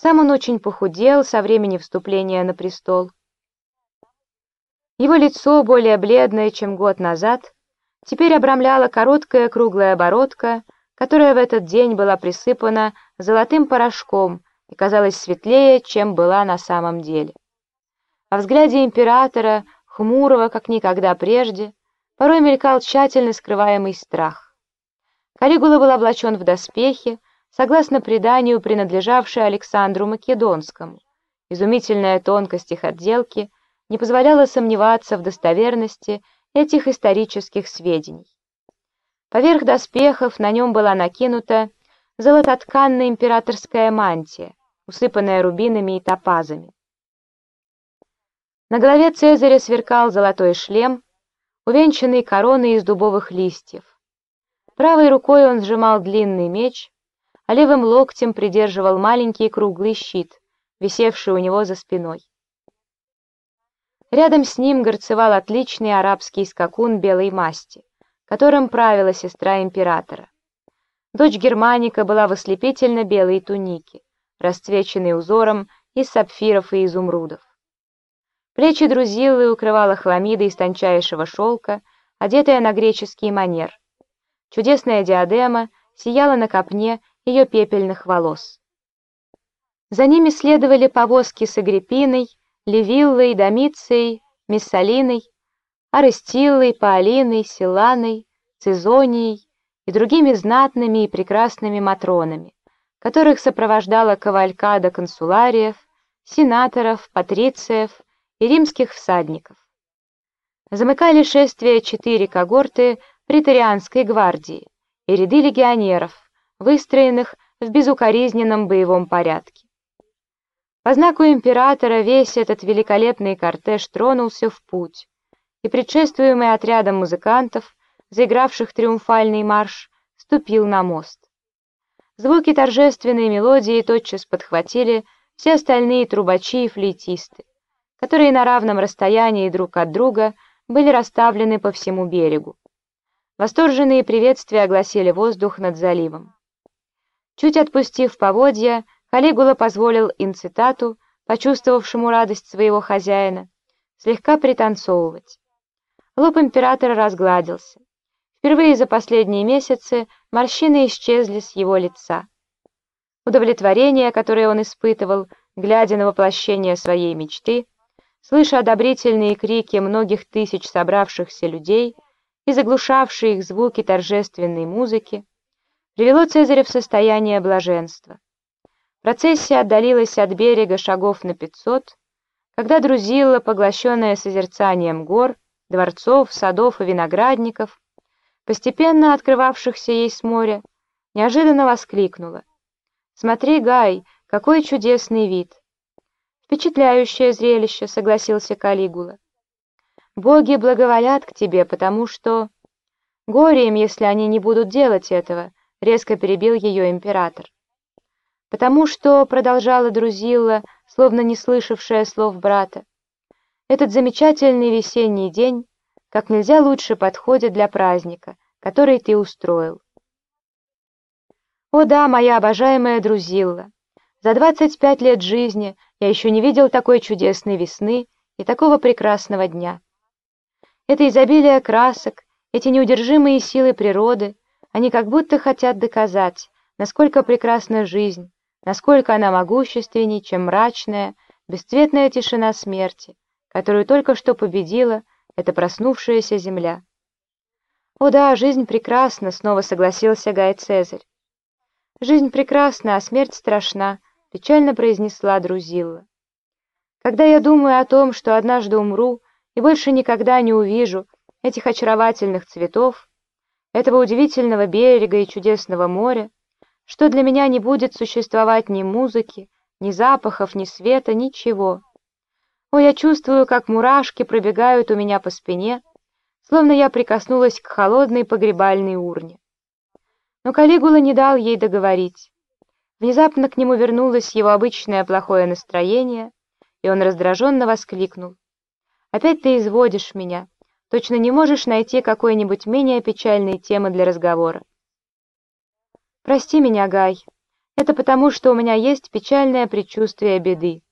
Сам он очень похудел со времени вступления на престол. Его лицо, более бледное, чем год назад, теперь обрамляла короткая круглая бородка, которая в этот день была присыпана золотым порошком и казалась светлее, чем была на самом деле. Во взгляде императора, хмурого, как никогда прежде, порой мелькал тщательно скрываемый страх. Калигула был облачен в доспехи, согласно преданию, принадлежавшей Александру Македонскому. Изумительная тонкость их отделки не позволяла сомневаться в достоверности этих исторических сведений. Поверх доспехов на нем была накинута золототканная императорская мантия, усыпанная рубинами и топазами. На голове Цезаря сверкал золотой шлем, увенчанный короной из дубовых листьев. Правой рукой он сжимал длинный меч, а левым локтем придерживал маленький круглый щит, висевший у него за спиной. Рядом с ним горцевал отличный арабский скакун белой масти, которым правила сестра императора. Дочь Германика была в ослепительно белой тунике, расцвеченной узором из сапфиров и изумрудов. Плечи Друзиллы укрывала хламида из тончайшего шелка, одетая на греческий манер. Чудесная диадема сияла на копне ее пепельных волос. За ними следовали повозки с Агриппиной, Левиллой, Домицией, Миссалиной, Арестиллой, Паолиной, Силаной, Цизонией и другими знатными и прекрасными матронами, которых сопровождала кавалькада консулариев, сенаторов, патрициев и римских всадников. Замыкали шествие четыре когорты претарианской гвардии и ряды легионеров, выстроенных в безукоризненном боевом порядке. По знаку императора весь этот великолепный кортеж тронулся в путь, и предшествуемый отрядом музыкантов, заигравших триумфальный марш, ступил на мост. Звуки торжественной мелодии тотчас подхватили все остальные трубачи и флейтисты которые на равном расстоянии друг от друга были расставлены по всему берегу. Восторженные приветствия огласили воздух над заливом. Чуть отпустив поводья, Калигула позволил инцитату, почувствовавшему радость своего хозяина, слегка пританцовывать. Лоб императора разгладился. Впервые за последние месяцы морщины исчезли с его лица. Удовлетворение, которое он испытывал, глядя на воплощение своей мечты, слыша одобрительные крики многих тысяч собравшихся людей и заглушавшие их звуки торжественной музыки, привело Цезаря в состояние блаженства. Процессия отдалилась от берега шагов на пятьсот, когда Друзилла, поглощенная созерцанием гор, дворцов, садов и виноградников, постепенно открывавшихся ей с моря, неожиданно воскликнула. «Смотри, Гай, какой чудесный вид! «Впечатляющее зрелище», — согласился Калигула. «Боги благоволят к тебе, потому что...» «Горе им, если они не будут делать этого», — резко перебил ее император. «Потому что», — продолжала Друзилла, словно не слышавшая слов брата, «этот замечательный весенний день как нельзя лучше подходит для праздника, который ты устроил». «О да, моя обожаемая Друзилла, за двадцать пять лет жизни я еще не видел такой чудесной весны и такого прекрасного дня. Это изобилие красок, эти неудержимые силы природы, они как будто хотят доказать, насколько прекрасна жизнь, насколько она могущественней, чем мрачная, бесцветная тишина смерти, которую только что победила эта проснувшаяся земля. «О да, жизнь прекрасна», — снова согласился Гай Цезарь. «Жизнь прекрасна, а смерть страшна», — печально произнесла Друзилла. «Когда я думаю о том, что однажды умру и больше никогда не увижу этих очаровательных цветов, этого удивительного берега и чудесного моря, что для меня не будет существовать ни музыки, ни запахов, ни света, ничего. О, я чувствую, как мурашки пробегают у меня по спине, словно я прикоснулась к холодной погребальной урне. Но Калигула не дал ей договорить. Внезапно к нему вернулось его обычное плохое настроение, и он раздраженно воскликнул. «Опять ты изводишь меня. Точно не можешь найти какой-нибудь менее печальной темы для разговора». «Прости меня, Гай. Это потому, что у меня есть печальное предчувствие беды.